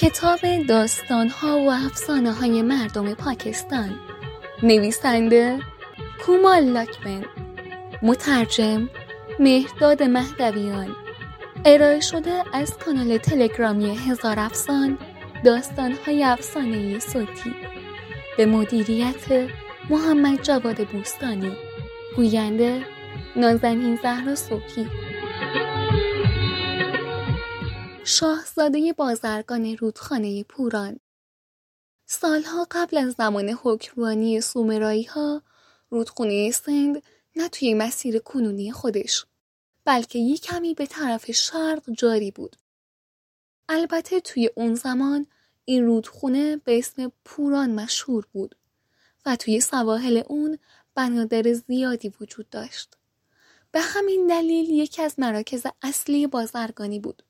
کتاب داستانها و افسانه های مردم پاکستان. نویسنده کومال لاکمن. مترجم مهداد مهدویان. ارائه شده از کانال تلگرامی هزار افسان داستانهای افسانه صوتی. به مدیریت محمد جواد بوستانی. گوینده نازنین زهرا صبحی شاهزاده بازرگان رودخانه پوران سالها قبل از زمان حکمرانی سومرایی ها رودخونه سند نه توی مسیر کنونی خودش بلکه یک کمی به طرف شرق جاری بود. البته توی اون زمان این رودخونه به اسم پوران مشهور بود و توی سواحل اون بنادر زیادی وجود داشت. به همین دلیل یکی از مراکز اصلی بازرگانی بود.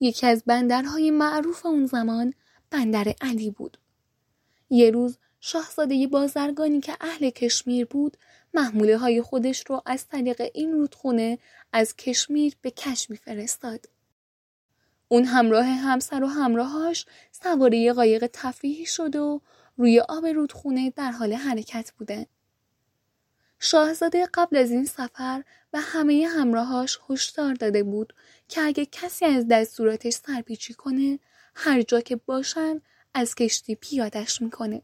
یکی از بندرهای معروف اون زمان بندر علی بود. یه روز شاهزاده بازرگانی که اهل کشمیر بود محموله های خودش رو از طریق این رودخونه از کشمیر به کش فرستاد. اون همراه همسر و همراهاش سواره قایق تفریحی شد و روی آب رودخونه در حال حرکت بودن. شاهزاده قبل از این سفر و همه همراهاش هشدار داده بود که اگه کسی از دستوراتش سرپیچی کنه هر جا که باشن از کشتی پیادش می‌کنه.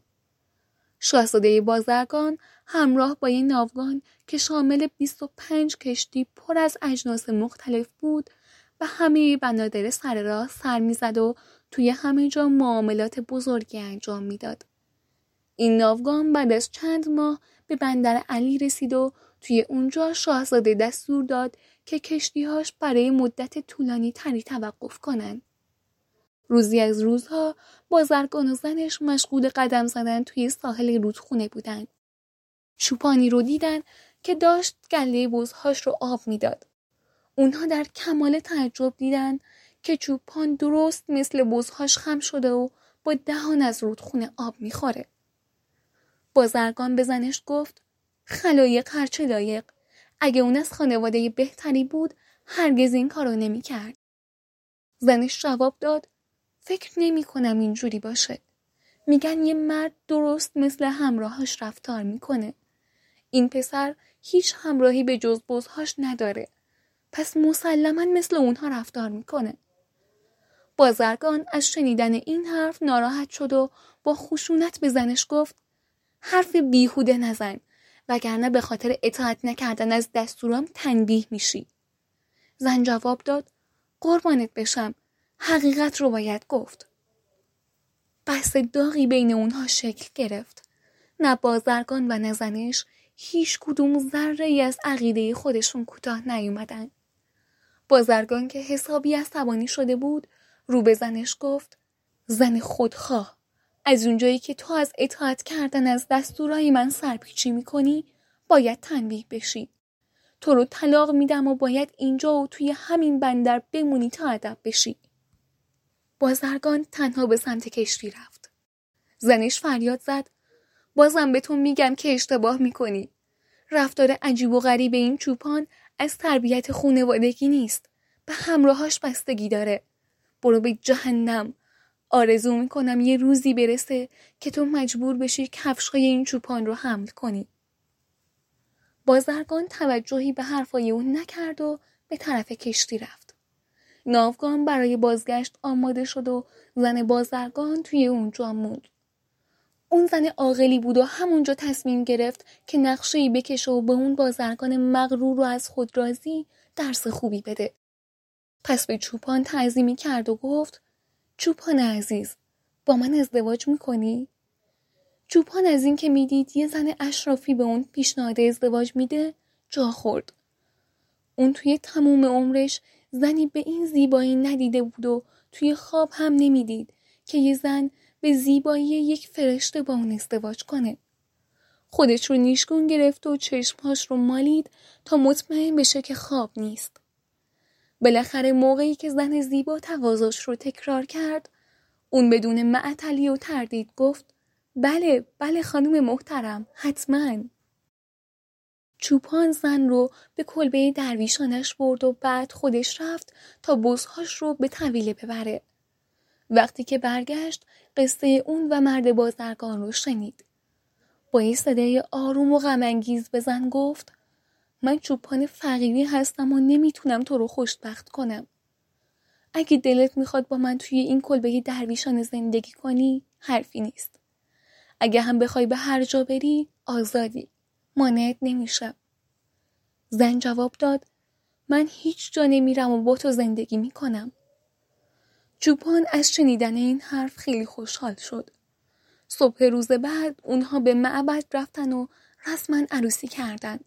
شاهزاده بازرگان همراه با یه ناوگان که شامل 25 کشتی پر از اجناس مختلف بود و همه بنادر سر راه سر می‌زد و توی همه جا معاملات بزرگی انجام می‌داد. این ناوگان بعد از چند ماه به بندر علی رسید و توی اونجا شاهزاده دستور داد که کشتیهاش برای مدت طولانی تری توقف کنند. روزی از روزها بازرگان و زنش مشغول قدم زدن توی ساحل رودخونه بودند. چوپانی رو دیدن که داشت گله بزهاش رو آب می‌داد. اونها در کمال تعجب دیدن که چوپان درست مثل بزهاش خم شده و با دهان از رودخونه آب می‌خوره. بازرگان به زنش گفت خلایق هرچه لایق اگه اون از خانواده بهتری بود هرگز این کارو نمی کرد. زنش جواب داد فکر نمی کنم اینجوری باشه. میگن یه مرد درست مثل همراهاش رفتار می‌کنه. این پسر هیچ همراهی به جز بزهاش نداره. پس مسلما مثل اونها رفتار می‌کنه. بازرگان از شنیدن این حرف ناراحت شد و با خشونت به زنش گفت حرف بیهوده نزن وگرنه به خاطر اطاعت نکردن از دستورام تنبیه میشی. زن جواب داد قربانت بشم حقیقت رو باید گفت. بحث داغی بین اونها شکل گرفت. نه بازرگان و نه زنش هیچ کدوم ذره ای از عقیده خودشون کوتاه نیومدن. بازرگان که حسابی عصبانی شده بود رو به زنش گفت زن خودخواه از اونجایی که تو از اطاعت کردن از دستورای من سرپیچی می‌کنی باید تنبیه بشی. تو رو طلاق میدم و باید اینجا و توی همین بندر بمونی تا ادب بشی. بازرگان تنها به سمت کشتی رفت. زنش فریاد زد بازم به تو میگم که اشتباه می‌کنی. رفتار عجیب و غریب این چوپان از تربیت خونوادگی نیست. به همراهاش بستگی داره. برو به جهنم. آرزو می‌کنم یه روزی برسه که تو مجبور بشی کفشای این چوپان رو حمل کنی. بازرگان توجهی به حرفای اون نکرد و به طرف کشتی رفت. ناوگان برای بازگشت آماده شد و زن بازرگان توی اونجا موند. اون زن عاقلی بود و همونجا تصمیم گرفت که نقشه بکشه و به اون بازرگان مغرور و از خود راضی درس خوبی بده. پس به چوپان تعظیمی کرد و گفت چوپان عزیز با من ازدواج می‌کنی؟ چوپان از این که می‌دید یه زن اشرافی به اون پیشنهاد ازدواج میده جا خورد. اون توی تموم عمرش زنی به این زیبایی ندیده بود و توی خواب هم نمی‌دید که یه زن به زیبایی یک فرشته با اون ازدواج کنه. خودش رو نیشگون گرفت و چشمهاش رو مالید تا مطمئن بشه که خواب نیست. بالاخره موقعی که زن زیبا تقاضاش رو تکرار کرد اون بدون معطلی و تردید گفت بله بله خانم محترم حتما چوپان زن رو به کلبه درویشانش برد و بعد خودش رفت تا بزهاش رو به طویله ببره وقتی که برگشت قصه اون و مرد بازرگان رو شنید. با این صدای آروم و غمانگیز به زن گفت من چوپان فقیری هستم و نمی‌تونم تو رو خوشبخت کنم. اگه دلت می‌خواد با من توی این کلبه درویشان زندگی کنی حرفی نیست. اگه هم بخوای به هر جا بری آزادی. مانعت نمیشم. زن جواب داد من هیچ جا نمیرم و با تو زندگی می‌کنم. چوپان از شنیدن این حرف خیلی خوشحال شد. صبح روز بعد اونها به معبد رفتن و رسما عروسی کردن.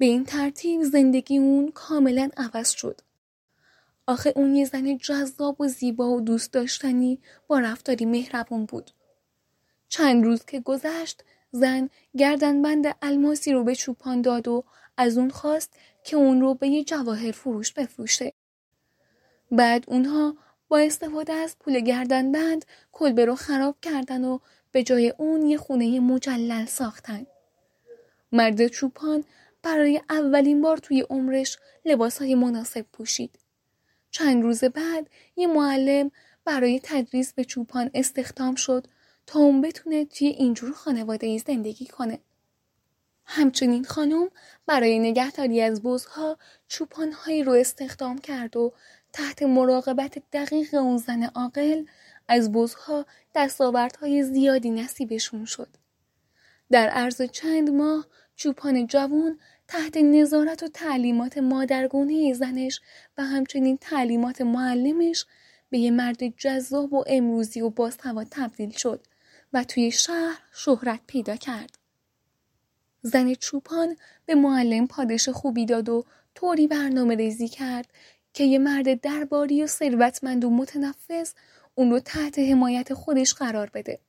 به این ترتیب زندگی اون کاملا عوض شد. آخه اون یه زن جذاب و زیبا و دوست داشتنی با رفتاری مهربون بود. چند روز که گذشت زن گردنبند الماسی رو به چوپان داد و از اون خواست که اون رو به یه جواهر فروش بفروشه. بعد اونها با استفاده از پول گردنبند کلبه رو خراب کردن و به جای اون یه خونه مجلل ساختن. مرد چوپان برای اولین بار توی عمرش های مناسب پوشید. چند روز بعد یه معلم برای تدریس به چوپان استخدام شد تا اون بتونه توی اینجور خانواده ای زندگی کنه. همچنین خانم برای نگهداری از بزها چوپانهایی رو استخدام کرد و تحت مراقبت دقیق اون زن عاقل از بزها دستاوردهای زیادی نصیبشون شد. در عرض چند ماه چوپان جوان تحت نظارت و تعلیمات مادرگونه زنش و همچنین تعلیمات معلمش به یه مرد جذاب و امروزی و باسواد تبدیل شد و توی شهر شهرت پیدا کرد. زن چوپان به معلم پادش خوبی داد و طوری برنامه ریزی کرد که یه مرد درباری و ثروتمند و متنفذ اون رو تحت حمایت خودش قرار بده.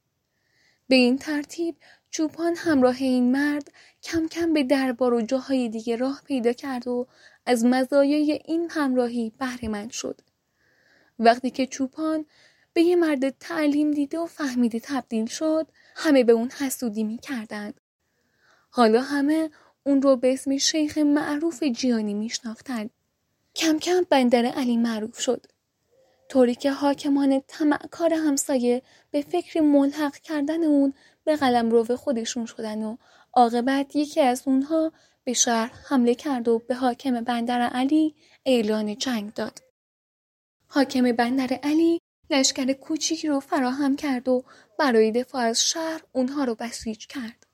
به این ترتیب چوپان همراه این مرد کم کم به دربار و جاهای دیگه راه پیدا کرد و از مزایای این همراهی بهرهمند شد. وقتی که چوپان به یه مرد تعلیم دیده و فهمیده تبدیل شد همه به اون حسودی می کردند. حالا همه اون رو به اسم شیخ معروف جیانی میشناختند. کم کم بندر علی معروف شد. طوری که حاکمان طمعکار همسایه به فکر ملحق کردن اون به قلم رو خودشون شدن و عاقبت یکی از اونها به شهر حمله کرد و به حاکم بندر علی اعلان جنگ داد. حاکم بندر علی لشکر کوچیکی رو فراهم کرد و برای دفاع از شهر اونها رو بسیج کرد.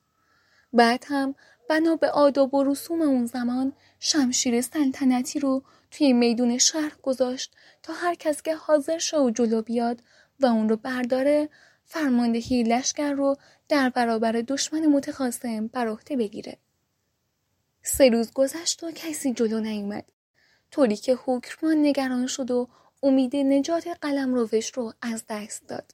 بعد هم بنا به آداب و رسوم اون زمان شمشیر سلطنتی رو توی میدون شهر گذاشت تا هر کس که حاضر شد و جلو بیاد و اون رو برداره فرماندهی لشکر رو در برابر دشمن متخاصم بر عهده بگیره. سه روز گذشت و کسی جلو نیومد. طوری که حکرمان نگران شد و امید نجات قلم روش رو از دست داد.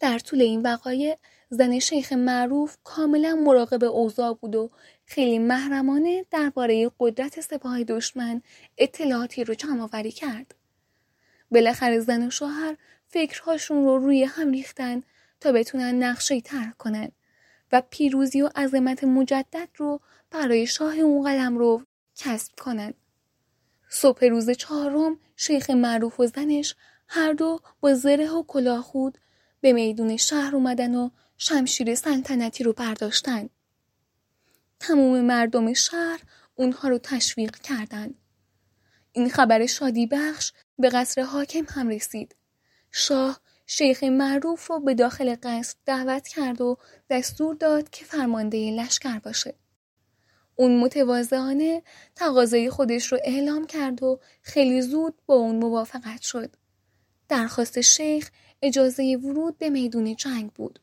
در طول این وقایع زن شیخ معروف کاملا مراقب اوضاع بود و خیلی محرمانه درباره قدرت سپاه دشمن اطلاعاتی رو جمع آوری کرد. بالاخره زن و شوهر فکرهاشون رو روی هم ریختن تا بتونن نقشه طرح کنن و پیروزی و عظمت مجدد رو برای شاه اون قلم رو کسب کنن. صبح روز چهارم شیخ معروف و زنش هر دو با زره و کلاهخود به میدون شهر اومدن و شمشیر سلطنتی رو برداشتن. تمام مردم شهر اونها رو تشویق کردند. این خبر شادی بخش به قصر حاکم هم رسید. شاه شیخ معروف رو به داخل قصر دعوت کرد و دستور داد که فرمانده لشکر باشه. اون متواضعانه تقاضای خودش رو اعلام کرد و خیلی زود با اون موافقت شد. درخواست شیخ اجازه ورود به میدون جنگ بود.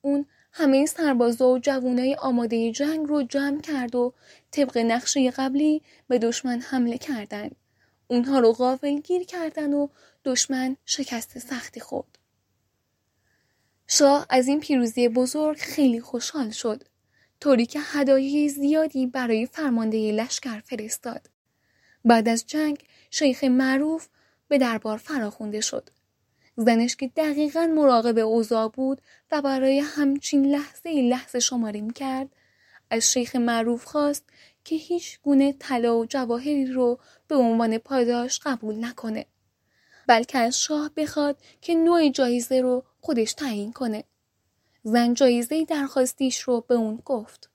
اون همه سربازا و جوانای آماده جنگ رو جمع کرد و طبق نقشه قبلی به دشمن حمله کردند. اونها رو غافل گیر کردن و دشمن شکست سختی خورد. شاه از این پیروزی بزرگ خیلی خوشحال شد. طوری که هدایای زیادی برای فرمانده لشکر فرستاد. بعد از جنگ شیخ معروف به دربار فراخونده شد. زنش که دقیقا مراقب اوضاع بود و برای همچین لحظه لحظه شماری کرد از شیخ معروف خواست که هیچ گونه طلا و جواهری رو به عنوان پاداش قبول نکنه. بلکه از شاه بخواد که نوع جایزه رو خودش تعیین کنه. زن جایزه درخواستیش رو به اون گفت.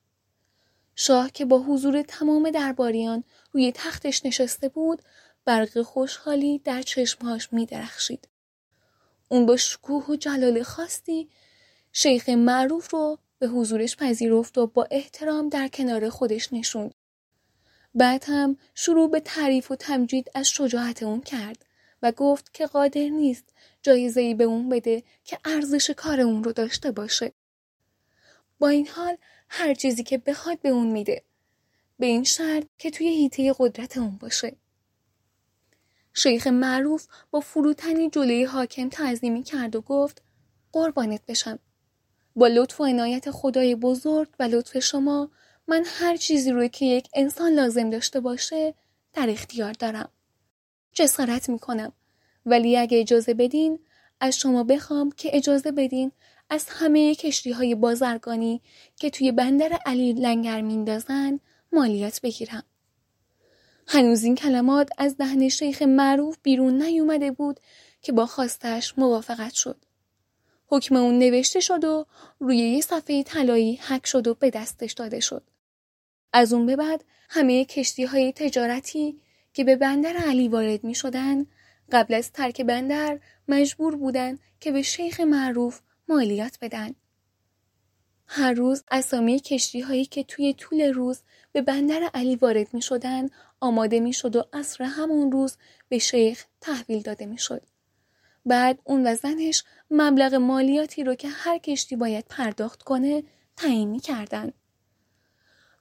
شاه که با حضور تمام درباریان روی تختش نشسته بود برق خوشحالی در چشمهاش می درخشید. اون با شکوه و جلال خاصی شیخ معروف رو به حضورش پذیرفت و با احترام در کنار خودش نشوند. بعد هم شروع به تعریف و تمجید از شجاعت اون کرد و گفت که قادر نیست جایزه ای به اون بده که ارزش کار اون رو داشته باشه. با این حال هر چیزی که بخواد به اون میده. به این شرط که توی هیته قدرت اون باشه. شیخ معروف با فروتنی جلوی حاکم تعظیمی کرد و گفت قربانت بشم. با لطف و عنایت خدای بزرگ و لطف شما من هر چیزی روی که یک انسان لازم داشته باشه در اختیار دارم. جسارت می‌کنم ولی اگه اجازه بدین از شما بخوام که اجازه بدین از همه کشتی های بازرگانی که توی بندر علی لنگر میندازن مالیات بگیرم. هنوز این کلمات از دهن شیخ معروف بیرون نیومده بود که با خواستش موافقت شد. حکم اون نوشته شد و روی یه صفحه طلایی حک شد و به دستش داده شد. از اون به بعد همه کشتی های تجارتی که به بندر علی وارد می شدن قبل از ترک بندر مجبور بودن که به شیخ معروف مالیات بدن. هر روز اسامی کشتی هایی که توی طول روز به بندر علی وارد می شدن آماده می شد و عصر همون روز به شیخ تحویل داده می شد. بعد اون و زنش مبلغ مالیاتی رو که هر کشتی باید پرداخت کنه تعیین می کردن.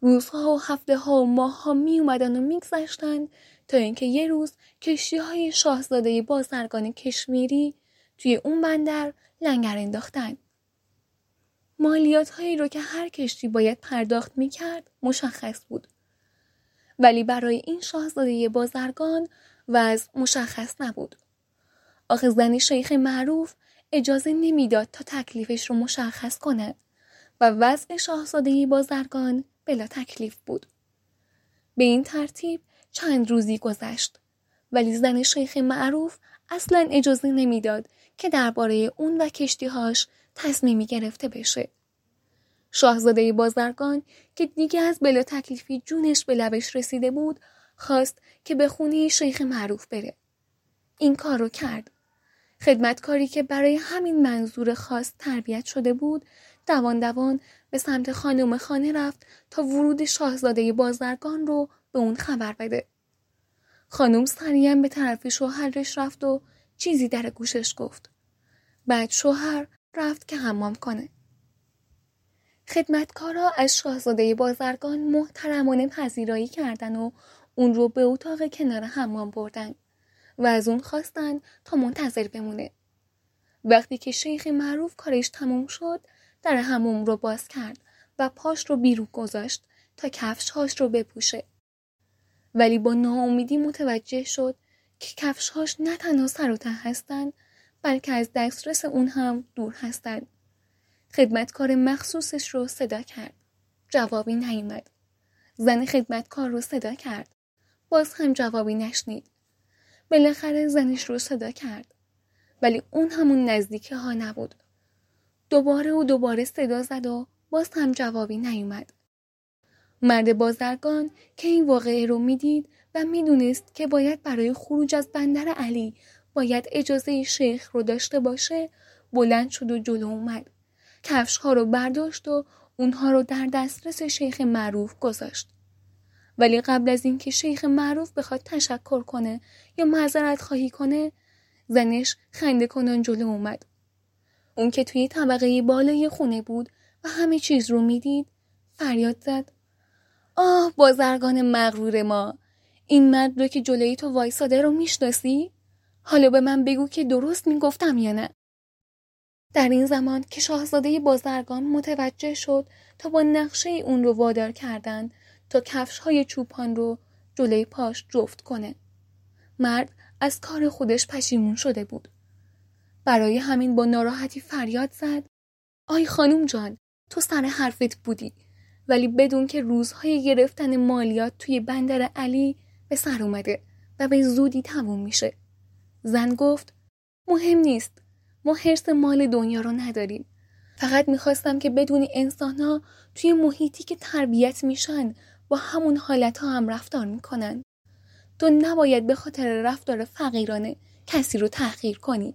روزها و هفته ها و ماه ها می اومدن و میگذشتند تا اینکه یه روز کشتی های شاهزاده بازرگان کشمیری توی اون بندر لنگر انداختن. مالیات هایی رو که هر کشتی باید پرداخت می کرد مشخص بود. ولی برای این شاهزاده بازرگان وضع مشخص نبود. آخه زن شیخ معروف اجازه نمی‌داد تا تکلیفش رو مشخص کند و وضع شاهزاده بازرگان بلا تکلیف بود. به این ترتیب چند روزی گذشت ولی زن شیخ معروف اصلا اجازه نمی‌داد که درباره اون و کشتیهاش تصمیمی گرفته بشه. شاهزاده بازرگان که دیگه از بلا تکلیفی جونش به لبش رسیده بود خواست که به خونه شیخ معروف بره. این کار رو کرد. خدمتکاری که برای همین منظور خاص تربیت شده بود دوان دوان به سمت خانم خانه رفت تا ورود شاهزاده بازرگان رو به اون خبر بده. خانم سریعا به طرف شوهرش رفت و چیزی در گوشش گفت. بعد شوهر رفت که حمام کنه. خدمتکارا از شاهزاده بازرگان محترمانه پذیرایی کردن و اون رو به اتاق کنار حمام بردن و از اون خواستن تا منتظر بمونه. وقتی که شیخ معروف کارش تموم شد در حموم رو باز کرد و پاش رو بیرون گذاشت تا کفشهاش رو بپوشه. ولی با ناامیدی متوجه شد که کفشهاش نه تنها سر و ته هستن بلکه از دسترس اون هم دور هستند. خدمتکار مخصوصش رو صدا کرد. جوابی نیومد. زن خدمتکار رو صدا کرد. باز هم جوابی نشنید. بالاخره زنش رو صدا کرد. ولی اون همون نزدیکه ها نبود. دوباره و دوباره صدا زد و باز هم جوابی نیومد. مرد بازرگان که این واقعه رو می‌دید و می‌دونست که باید برای خروج از بندر علی باید اجازه شیخ رو داشته باشه بلند شد و جلو اومد. کفش ها رو برداشت و اونها رو در دسترس شیخ معروف گذاشت. ولی قبل از اینکه شیخ معروف بخواد تشکر کنه یا معذرت خواهی کنه زنش خنده کنان جلو اومد. اون که توی طبقه بالای خونه بود و همه چیز رو می‌دید فریاد زد آه بازرگان مغرور ما این مرد رو که جلوی تو وایساده رو می‌شناسی حالا به من بگو که درست می‌گفتم یا نه در این زمان که شاهزاده بازرگان متوجه شد تا با نقشه اون رو وادار کردند تا کفش های چوپان رو جلوی پاش جفت کنه. مرد از کار خودش پشیمون شده بود. برای همین با ناراحتی فریاد زد. آی خانم جان تو سر حرفت بودی. ولی بدون که روزهای گرفتن مالیات توی بندر علی به سر اومده و به زودی تموم میشه. زن گفت مهم نیست. ما حرس مال دنیا رو نداریم. فقط می‌خواستم که بدونی انسان ها توی محیطی که تربیت میشن با همون حالت ها هم رفتار می‌کنن. تو نباید به خاطر رفتار فقیرانه کسی رو تحقیر کنی.